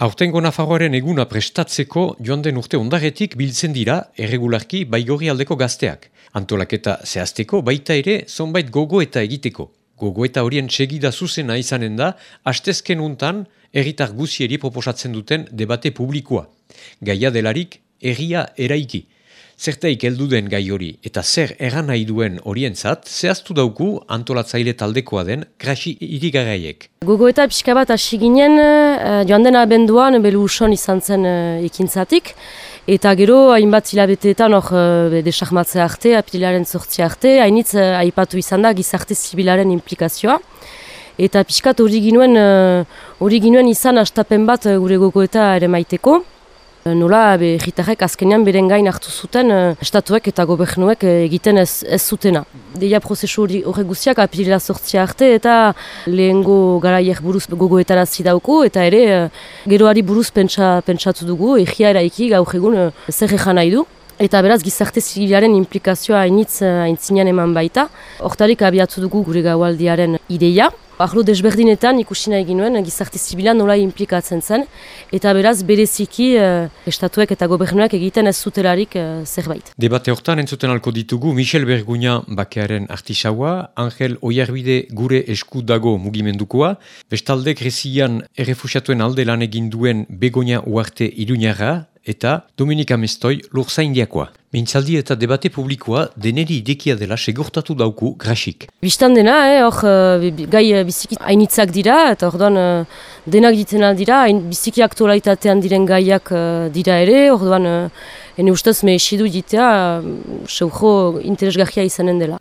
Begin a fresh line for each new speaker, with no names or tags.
Aurtengo Nafarroaren eguna prestatzeko joan den urte ondaretik biltzen dira erregularki baigorri aldeko gazteak. Antolaketa zehazteko baita ere zonbait gogo eta egiteko. Gogo eta horien segida zuzena izanen da, hastezken untan erritar guzieri proposatzen duten debate publikoa. Gaia delarik, erria eraiki. Zertaik heldu den gai hori eta zer eran nahi duen horientzat, zehaztu dauku antolatzaile taldekoa den krasi irigaraiek.
Gogo eta pixka bat hasi ginen, uh, joan dena abenduan, belu uson izan zen uh, ekintzatik, eta gero hainbat hilabeteetan hor uh, desahmatze arte, apilaren sortzi arte, hainitz uh, aipatu izan da gizarte zibilaren implikazioa. Eta pixkat hori ginuen, hori ginuen izan astapen bat gure gogo eta ere maiteko. Eh, nola, be, jitarrek azkenean beren gain hartu zuten uh, estatuek eta gobernuek uh, egiten ez, ez zutena. Deia prozesu hori horre guztiak apirila sortzia arte eta lehengo garaiek buruz gogoetara zidauko eta ere geroari buruz pentsa, pentsatu dugu, egia eraiki gaur egun zer ejan nahi du. Eta beraz gizarte zibilaren implikazioa hainitz haintzinean eman baita. Hortarik abiatu dugu gure gaualdiaren ideia. Arlo desberdinetan ikusi nahi ginuen gizarte zibilan nola implikatzen zen, eta beraz bereziki uh, estatuek eta gobernuak egiten ez zutelarik uh, zerbait.
Debate hortan entzuten alko ditugu Michel Berguña bakearen artisaua, Angel Oiarbide gure esku dago mugimendukoa, bestalde kresian errefusiatuen alde lan egin duen Begoña Uarte Iruñara, eta Dominika Mestoi lurza indiakoa. Mintzaldi eta debate publikoa deneri idekia dela segurtatu dauku grasik.
Bistan dena, eh, hor eh, gai eh, biziki hainitzak dira, eta orduan uh, denak ditzen dira, hain biziki aktualitatean diren gaiak dira ere, orduan ene ustez me esidu ditea, uh, interesgarria izanen dela.